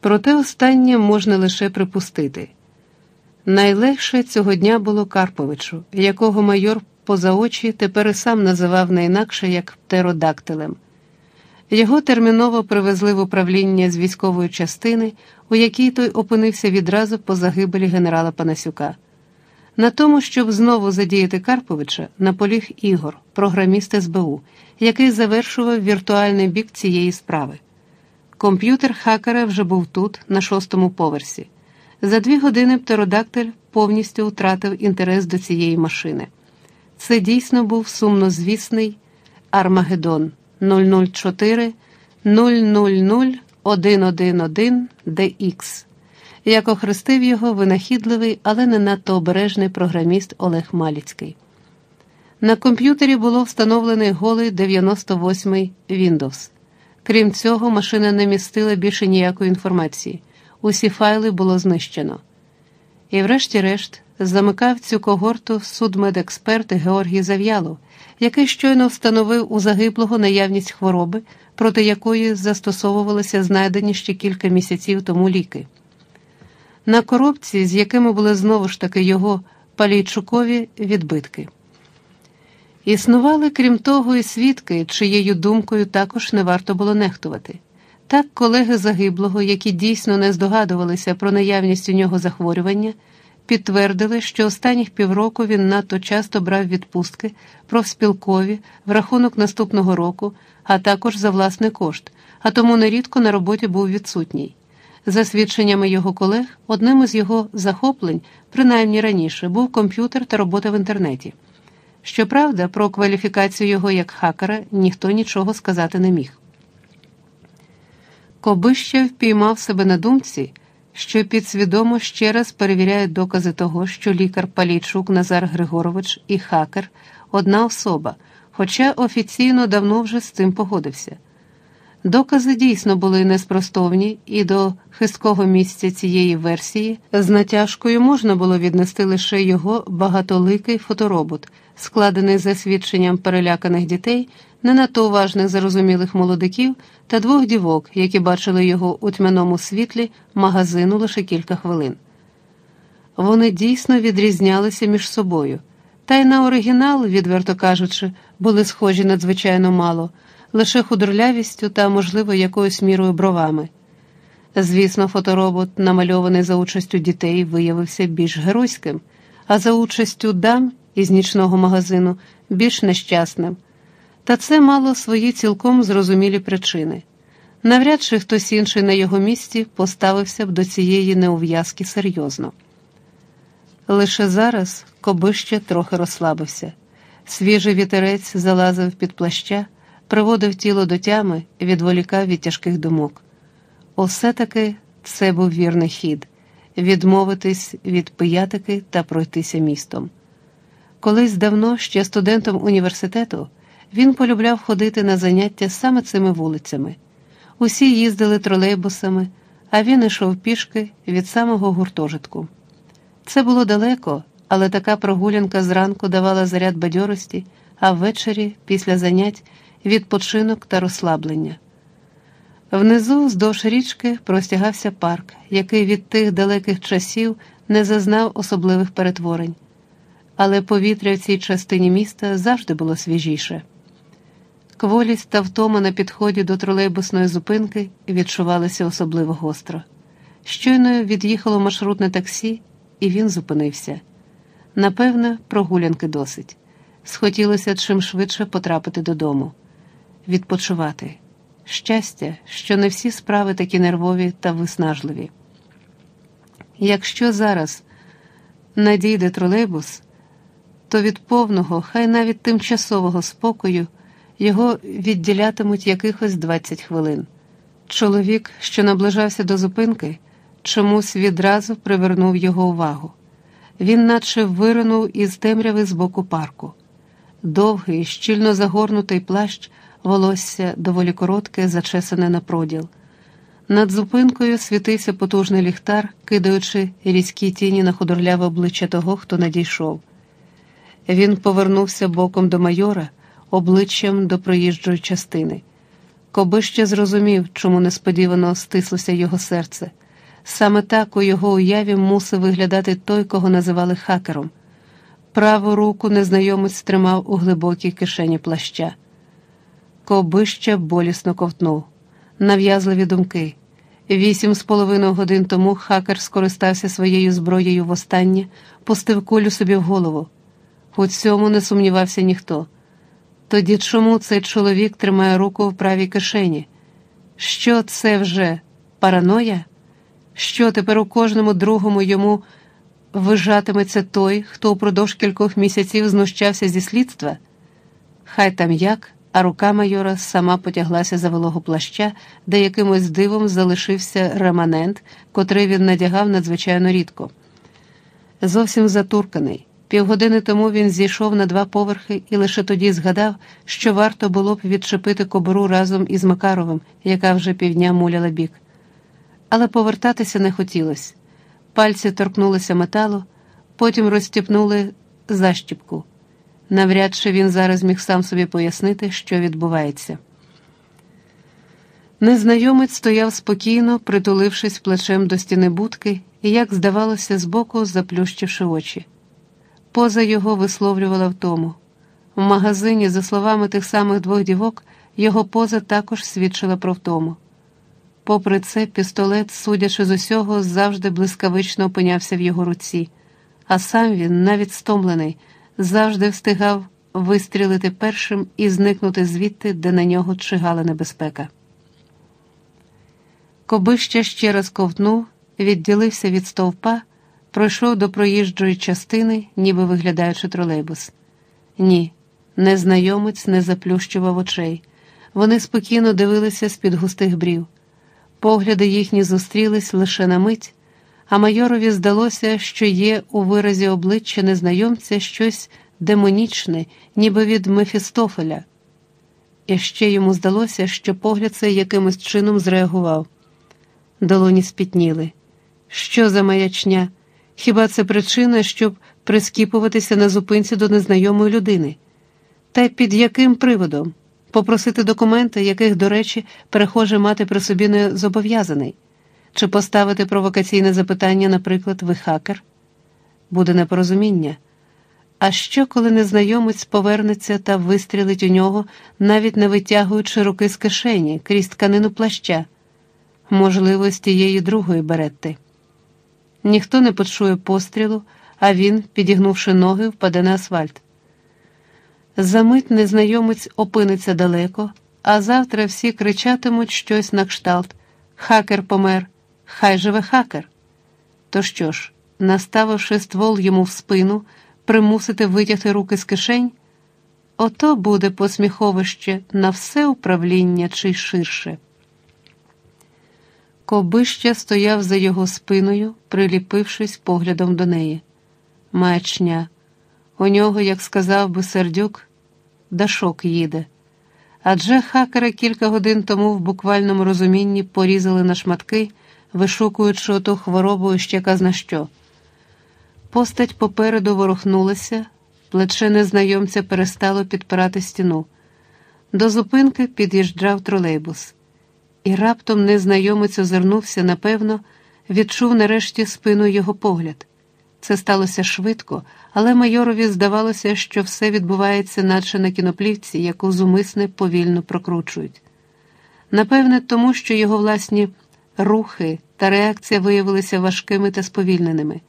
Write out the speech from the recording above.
Проте останнє можна лише припустити. Найлегше цього дня було Карповичу, якого майор поза очі тепер і сам називав не інакше як птеродактилем. Його терміново привезли в управління з військової частини, у якій той опинився відразу по загибелі генерала Панасюка. На тому, щоб знову задіяти Карповича, наполіг Ігор, програміст СБУ, який завершував віртуальний бік цієї справи. Комп'ютер хакера вже був тут, на шостому поверсі. За дві години птеродактиль повністю втратив інтерес до цієї машини. Це дійсно був сумнозвісний Армагеддон 004 000 111 DX, як охрестив його винахідливий, але не надто обережний програміст Олег Маліцький. На комп'ютері було встановлений голий 98-й Windows. Крім цього, машина не містила більше ніякої інформації. Усі файли було знищено. І, врешті-решт, замикав цю когорту судмедексперт Георгій Зав'ялов, який щойно встановив у загиблого наявність хвороби, проти якої застосовувалися знайдені ще кілька місяців тому ліки. На коробці, з якими були знову ж таки його палійчукові відбитки. Існували, крім того, і свідки, чиєю думкою також не варто було нехтувати. Так, колеги загиблого, які дійсно не здогадувалися про наявність у нього захворювання, підтвердили, що останніх півроку він надто часто брав відпустки профспілкові в рахунок наступного року, а також за власний кошт, а тому нерідко на роботі був відсутній. За свідченнями його колег, одним із його захоплень, принаймні раніше, був комп'ютер та робота в інтернеті. Щоправда, про кваліфікацію його як хакера ніхто нічого сказати не міг. Кобище впіймав себе на думці, що підсвідомо ще раз перевіряє докази того, що лікар Палійчук Назар Григорович і хакер одна особа, хоча офіційно давно вже з цим погодився. Докази дійсно були неспростовні, і до хисткого місця цієї версії з натяжкою можна було віднести лише його багатоликий фоторобот, складений за свідченням переляканих дітей, не надто уважних зарозумілих молодиків та двох дівок, які бачили його у тьмяному світлі магазину лише кілька хвилин. Вони дійсно відрізнялися між собою, та й на оригінал, відверто кажучи, були схожі надзвичайно мало лише худорлявістю та, можливо, якоюсь мірою бровами. Звісно, фоторобот, намальований за участю дітей, виявився більш геройським, а за участю дам із нічного магазину більш нещасним. Та це мало свої цілком зрозумілі причини. Навряд чи хтось інший на його місці поставився б до цієї неув'язки серйозно. Лише зараз Кобище трохи розслабився. Свіжий вітерець залазив під плаща приводив тіло до тями, відволікав від тяжких думок. Усе таки це був вірний хід відмовитись від пиятики та пройтися містом. Колись давно, ще студентом університету, він полюбляв ходити на заняття саме цими вулицями. Усі їздили тролейбусами, а він йшов пішки від самого гуртожитку. Це було далеко, але така прогулянка зранку давала заряд бадьорості, а ввечері, після занять, відпочинок та розслаблення. Внизу, вздовж річки, простягався парк, який від тих далеких часів не зазнав особливих перетворень, але повітря в цій частині міста завжди було свіжіше. Кволість та втома на підході до тролейбусної зупинки відчувалися особливо гостро. Щойно від'їхало маршрутне таксі, і він зупинився. Напевне, прогулянки досить. Схотілося чим швидше потрапити додому відпочивати. Щастя, що не всі справи такі нервові та виснажливі. Якщо зараз надійде тролейбус, то від повного, хай навіть тимчасового спокою його відділятимуть якихось 20 хвилин. Чоловік, що наближався до зупинки, чомусь відразу привернув його увагу. Він наче виринув із темряви з боку парку. Довгий, щільно загорнутий плащ волосся доволі коротке, зачесане на проділ. Над зупинкою світився потужний ліхтар, кидаючи різкі тіні на худорляве обличчя того, хто надійшов. Він повернувся боком до майора, обличчям до проїжджої частини. Коби ще зрозумів, чому несподівано стислося його серце. Саме так у його уяві мусив виглядати той, кого називали хакером. Праву руку незнайомець тримав у глибокій кишені плаща. Кобища болісно ковтнув. Нав'язливі думки. Вісім з половиною годин тому хакер скористався своєю зброєю востаннє, пустив кулю собі в голову. У цьому не сумнівався ніхто. Тоді чому цей чоловік тримає руку в правій кишені? Що це вже параноя? Що тепер у кожному другому йому вижатиметься той, хто упродовж кількох місяців знущався зі слідства? Хай там як, а рука майора сама потяглася за вологу плаща, де якимось дивом залишився реманент, котрий він надягав надзвичайно рідко. Зовсім затурканий. Півгодини тому він зійшов на два поверхи і лише тоді згадав, що варто було б відчепити кобуру разом із Макаровим, яка вже півдня муляла бік. Але повертатися не хотілося. Пальці торкнулися металу, потім розстіпнули защіпку. Навряд чи він зараз міг сам собі пояснити, що відбувається. Незнайомець стояв спокійно, притулившись плечем до стіни будки і, як здавалося, збоку заплющивши очі. Поза його висловлювала втому. В магазині, за словами тих самих двох дівок, його поза також свідчила про втому. Попри це, пістолет, судячи з усього, завжди блискавично опинявся в його руці, а сам він, навіть стомлений, завжди встигав вистрілити першим і зникнути звідти, де на нього чигала небезпека. Кобища ще раз ковтнув, відділився від стовпа, пройшов до проїжджої частини, ніби виглядаючи тролейбус. Ні, незнайомець не заплющував очей. Вони спокійно дивилися з-під густих брів. Погляди їхні зустрілись лише на мить, а майорові здалося, що є у виразі обличчя незнайомця щось демонічне, ніби від Мефістофеля. І ще йому здалося, що погляд цей якимось чином зреагував. Долоні спітніли. Що за маячня? Хіба це причина, щоб прискіпуватися на зупинці до незнайомої людини? Та під яким приводом? Попросити документи, яких, до речі, перехоже мати при собі не зобов'язаний, чи поставити провокаційне запитання, наприклад, ви хакер? Буде непорозуміння. А що, коли незнайомець повернеться та вистрілить у нього, навіть не витягуючи руки з кишені крізь тканину плаща, можливо, з тієї другої беретти? Ніхто не почує пострілу, а він, підігнувши ноги, впаде на асфальт. Замить незнайомець опиниться далеко, а завтра всі кричатимуть щось на кшталт Хакер помер, хай живе хакер. То що ж, наставивши ствол йому в спину, примусити витягти руки з кишень? Ото буде посміховище на все управління чи ширше. Кобища стояв за його спиною, приліпившись поглядом до неї. Маячня. У нього, як сказав би сердюк, дашок їде. Адже хакери кілька годин тому в буквальному розумінні порізали на шматки, вишукуючи оту хворобу ще казна що. Постать попереду ворухнулася, плече незнайомця перестало підпирати стіну. До зупинки під'їжджав тролейбус, і раптом незнайомець озирнувся, напевно, відчув нарешті спину його погляд. Це сталося швидко, але майорові здавалося, що все відбувається, наче на кіноплівці, яку зумисне повільно прокручують. Напевне, тому що його власні рухи та реакція виявилися важкими та сповільненими.